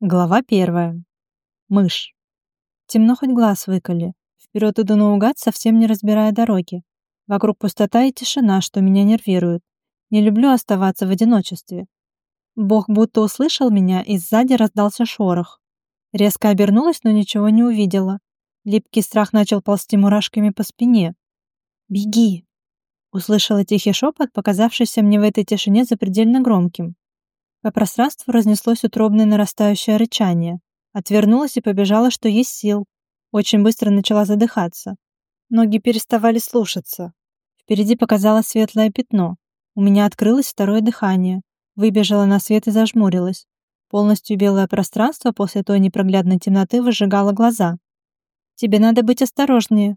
Глава первая. Мышь. Темно хоть глаз выколи. Вперед иду наугад, совсем не разбирая дороги. Вокруг пустота и тишина, что меня нервирует. Не люблю оставаться в одиночестве. Бог будто услышал меня, и сзади раздался шорох. Резко обернулась, но ничего не увидела. Липкий страх начал ползти мурашками по спине. «Беги!» Услышала тихий шепот, показавшийся мне в этой тишине запредельно громким. По пространству разнеслось утробное нарастающее рычание. Отвернулась и побежала, что есть сил. Очень быстро начала задыхаться. Ноги переставали слушаться. Впереди показалось светлое пятно. У меня открылось второе дыхание. Выбежала на свет и зажмурилась. Полностью белое пространство после той непроглядной темноты выжигало глаза. «Тебе надо быть осторожнее»,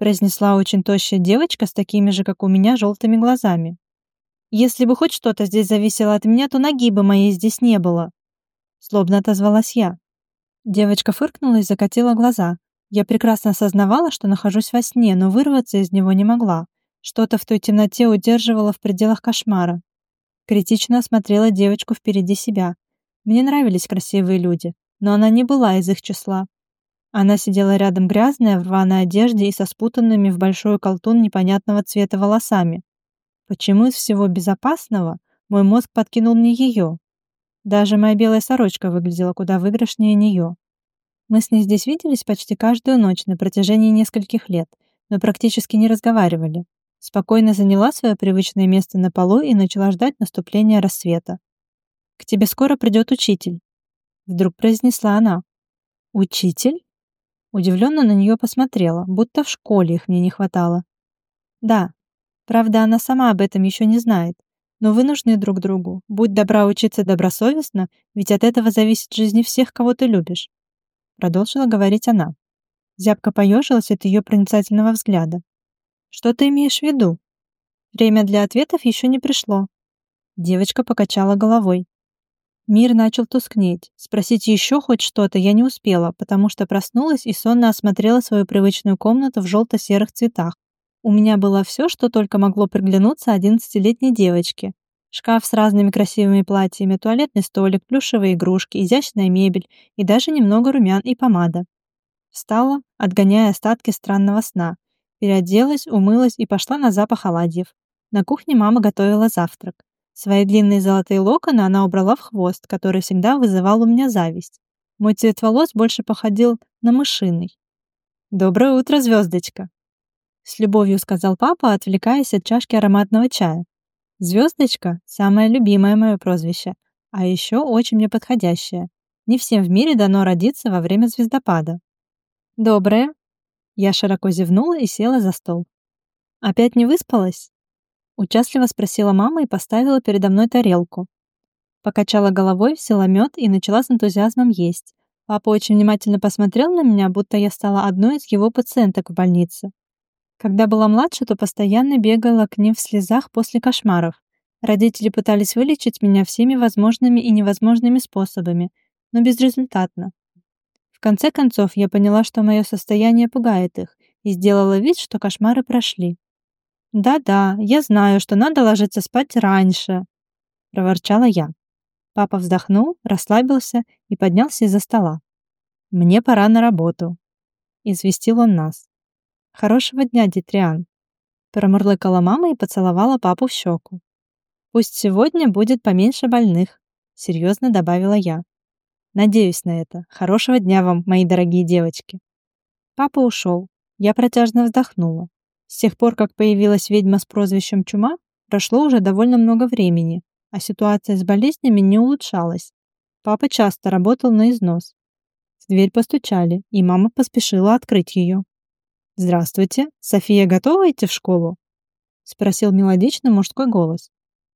произнесла очень тощая девочка с такими же, как у меня, желтыми глазами. Если бы хоть что-то здесь зависело от меня, то ноги бы моей здесь не было. Злобно отозвалась я. Девочка фыркнула и закатила глаза. Я прекрасно осознавала, что нахожусь во сне, но вырваться из него не могла. Что-то в той темноте удерживало в пределах кошмара. Критично осмотрела девочку впереди себя. Мне нравились красивые люди, но она не была из их числа. Она сидела рядом грязная, в рваной одежде и со спутанными в большой колтун непонятного цвета волосами. Почему из всего безопасного мой мозг подкинул мне ее? Даже моя белая сорочка выглядела куда выигрышнее нее. Мы с ней здесь виделись почти каждую ночь на протяжении нескольких лет, но практически не разговаривали. Спокойно заняла свое привычное место на полу и начала ждать наступления рассвета. «К тебе скоро придет учитель», — вдруг произнесла она. «Учитель?» Удивленно на нее посмотрела, будто в школе их мне не хватало. «Да, Правда, она сама об этом еще не знает. Но вы нужны друг другу. Будь добра учиться добросовестно, ведь от этого зависит жизнь всех, кого ты любишь. Продолжила говорить она. Зябко поежилась от ее проницательного взгляда. Что ты имеешь в виду? Время для ответов еще не пришло. Девочка покачала головой. Мир начал тускнеть. Спросить еще хоть что-то я не успела, потому что проснулась и сонно осмотрела свою привычную комнату в желто-серых цветах. У меня было все, что только могло приглянуться одиннадцатилетней девочке. Шкаф с разными красивыми платьями, туалетный столик, плюшевые игрушки, изящная мебель и даже немного румян и помада. Встала, отгоняя остатки странного сна. Переоделась, умылась и пошла на запах оладьев. На кухне мама готовила завтрак. Свои длинные золотые локоны она убрала в хвост, который всегда вызывал у меня зависть. Мой цвет волос больше походил на мышиный. «Доброе утро, звездочка!» С любовью сказал папа, отвлекаясь от чашки ароматного чая. Звездочка — самое любимое мое прозвище, а еще очень мне подходящее. Не всем в мире дано родиться во время звездопада. Доброе. Я широко зевнула и села за стол. Опять не выспалась? Участливо спросила мама и поставила передо мной тарелку. Покачала головой, взяла мед и начала с энтузиазмом есть. Папа очень внимательно посмотрел на меня, будто я стала одной из его пациенток в больнице. Когда была младше, то постоянно бегала к ним в слезах после кошмаров. Родители пытались вылечить меня всеми возможными и невозможными способами, но безрезультатно. В конце концов, я поняла, что мое состояние пугает их, и сделала вид, что кошмары прошли. «Да-да, я знаю, что надо ложиться спать раньше», — проворчала я. Папа вздохнул, расслабился и поднялся из-за стола. «Мне пора на работу», — известил он нас. «Хорошего дня, Дитриан!» Промурлыкала мама и поцеловала папу в щеку. «Пусть сегодня будет поменьше больных», — серьезно добавила я. «Надеюсь на это. Хорошего дня вам, мои дорогие девочки». Папа ушел. Я протяжно вздохнула. С тех пор, как появилась ведьма с прозвищем Чума, прошло уже довольно много времени, а ситуация с болезнями не улучшалась. Папа часто работал на износ. В дверь постучали, и мама поспешила открыть ее. «Здравствуйте, София готова идти в школу?» — спросил мелодичный мужской голос.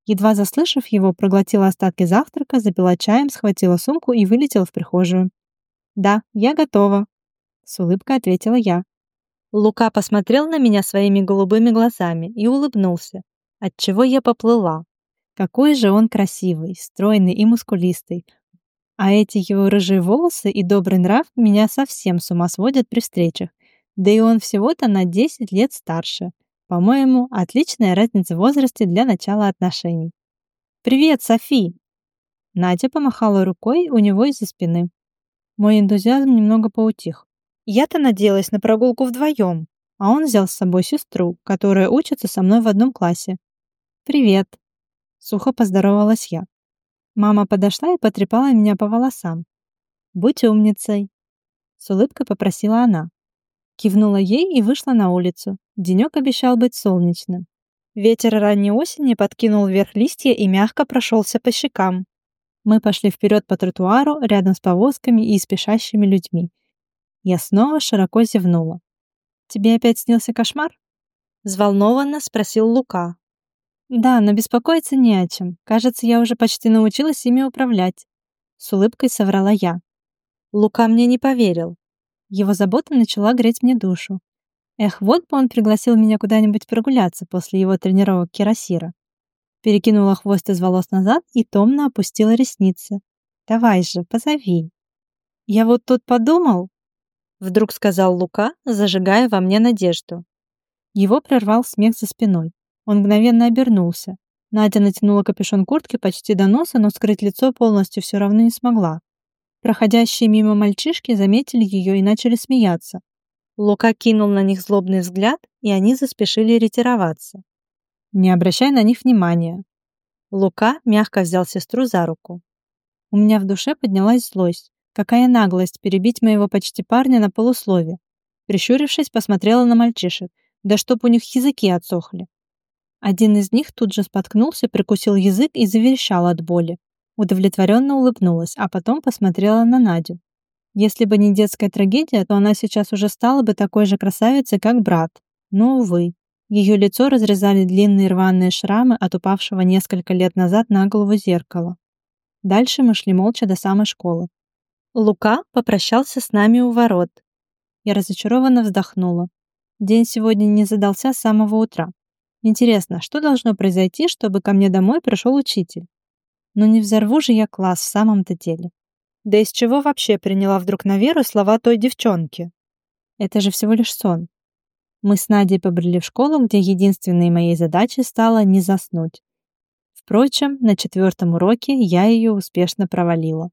Едва заслышав его, проглотила остатки завтрака, запила чаем, схватила сумку и вылетела в прихожую. «Да, я готова», — с улыбкой ответила я. Лука посмотрел на меня своими голубыми глазами и улыбнулся, отчего я поплыла. Какой же он красивый, стройный и мускулистый. А эти его рыжие волосы и добрый нрав меня совсем с ума сводят при встречах. Да и он всего-то на 10 лет старше. По-моему, отличная разница в возрасте для начала отношений. «Привет, Софи!» Надя помахала рукой у него из-за спины. Мой энтузиазм немного поутих. Я-то надеялась на прогулку вдвоем, а он взял с собой сестру, которая учится со мной в одном классе. «Привет!» — сухо поздоровалась я. Мама подошла и потрепала меня по волосам. «Будь умницей!» С улыбкой попросила она. Кивнула ей и вышла на улицу. Денек обещал быть солнечным. Ветер ранней осени подкинул вверх листья и мягко прошелся по щекам. Мы пошли вперед по тротуару, рядом с повозками и спешащими людьми. Я снова широко зевнула. «Тебе опять снился кошмар?» Взволнованно спросил Лука. «Да, но беспокоиться не о чем. Кажется, я уже почти научилась ими управлять». С улыбкой соврала я. Лука мне не поверил. Его забота начала греть мне душу. Эх, вот бы он пригласил меня куда-нибудь прогуляться после его тренировок кирасира. Перекинула хвост из волос назад и томно опустила ресницы. «Давай же, позови». «Я вот тут подумал», — вдруг сказал Лука, зажигая во мне надежду. Его прервал смех за спиной. Он мгновенно обернулся. Надя натянула капюшон куртки почти до носа, но скрыть лицо полностью все равно не смогла. Проходящие мимо мальчишки заметили ее и начали смеяться. Лука кинул на них злобный взгляд, и они заспешили ретироваться. Не обращай на них внимания. Лука мягко взял сестру за руку. У меня в душе поднялась злость. Какая наглость перебить моего почти парня на полуслове. Прищурившись, посмотрела на мальчишек. Да чтоб у них языки отсохли. Один из них тут же споткнулся, прикусил язык и заверещал от боли. Удовлетворенно улыбнулась, а потом посмотрела на Надю. Если бы не детская трагедия, то она сейчас уже стала бы такой же красавицей, как брат. Но, увы. Ее лицо разрезали длинные рваные шрамы от упавшего несколько лет назад на голову зеркала. Дальше мы шли молча до самой школы. Лука попрощался с нами у ворот. Я разочарованно вздохнула. День сегодня не задался с самого утра. Интересно, что должно произойти, чтобы ко мне домой пришел учитель? Но не взорву же я класс в самом-то деле. Да из чего вообще приняла вдруг на веру слова той девчонки? Это же всего лишь сон. Мы с Надей побрели в школу, где единственной моей задачей стало не заснуть. Впрочем, на четвертом уроке я ее успешно провалила.